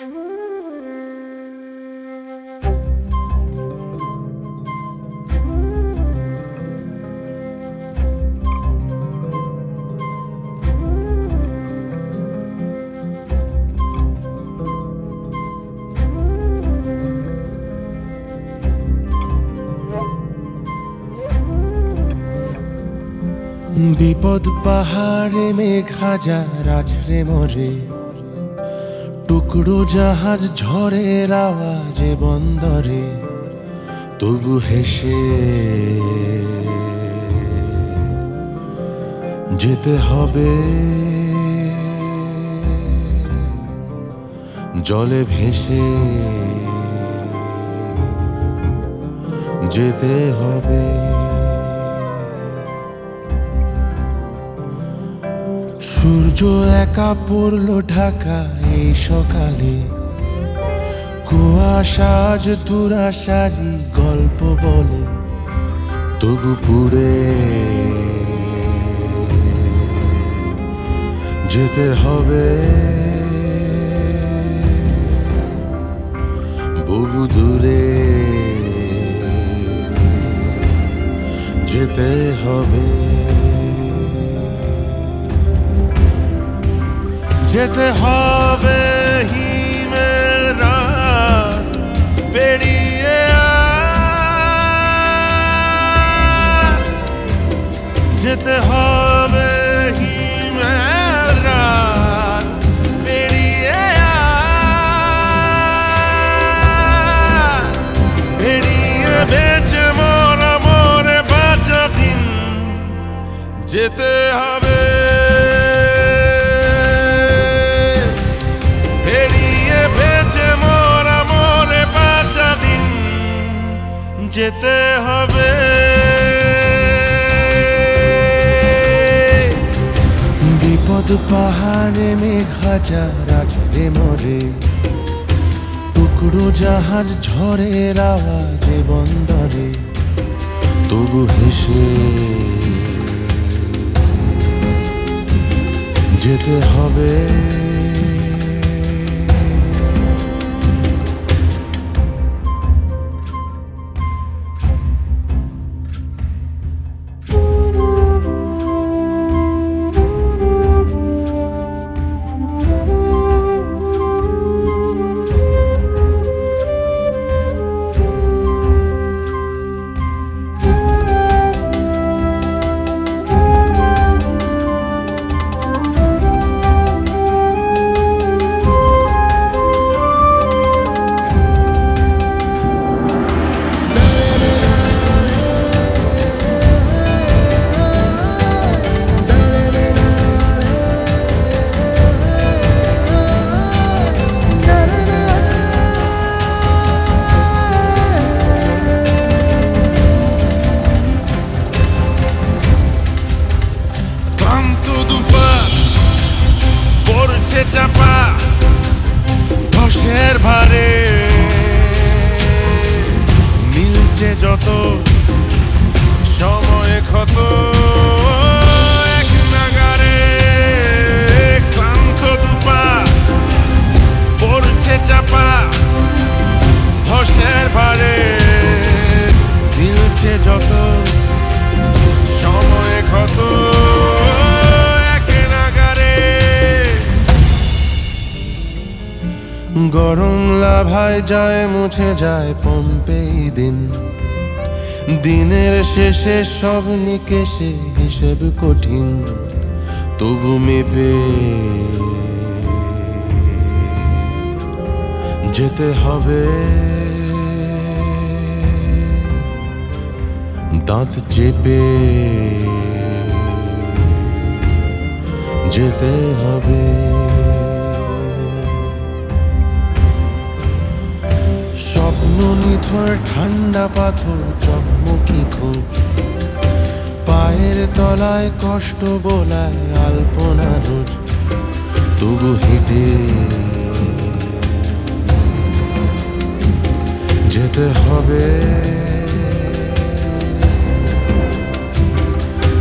বিপদ পাহাড়ে মেঘ হাজার আছড়ে মরে। টুকরো জাহাজ ঝড়ের আওয়াজে বন্দরে তবু হেসে। যেতে হবে। জলে ভেসে। যেতে হবে। সূর্য একা পড়ল ঢাকা এই সকালে। কুয়াশা আজ দুরাশারি গল্প বলে। তবু পুড়ে যেতে হবে। বহু দূরে যেতে হবে। যেতে হবে হিমের রাত পেরিয়ে। যেতে হবে হিমের রাত পেরিয়ে। পেরিয়ে বেঁচে মরা মরে বাঁচা দিন যেতে হবে যেতে হবে। বিপদ পাহাড়ে মেঘ হাজার আছড়ে মরে টুকরো জাহাজ ঝড়ের আওয়াজে বন্দরে, তবু হেসে যেতে হবে। ধসের ভারে। মিলছে যত সময় ক্ষত। লাভায় যায়, মুছে যায় পম্পেই দিন। দিনের শেষে সব নিকেশে হিসেব কঠিন। তবু মেপে যেতে হবে। দাঁত চেপে যেতে হবে। নিথর ঠান্ডা পাথর, চকমকি খুব পায়ের তলায় কষ্ট বোলায় আলপনা রোজ। তবু হেঁটে যেতে হবে।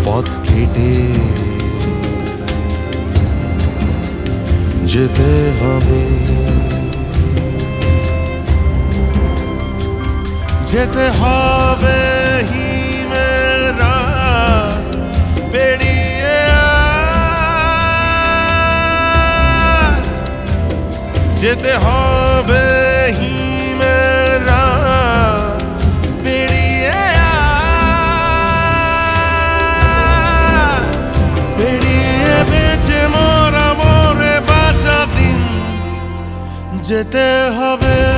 পথ কেটে যেতে হবে। যেতে হবে হিমেল পেরিয়ে যেতে হবে হিমেল রাত পেরিয়ে। পেরিয়ে বেঁচে মরা মরে বাঁচা দিন যেতে হবে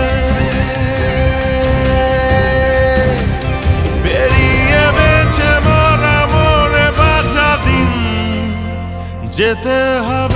যেতে হবে।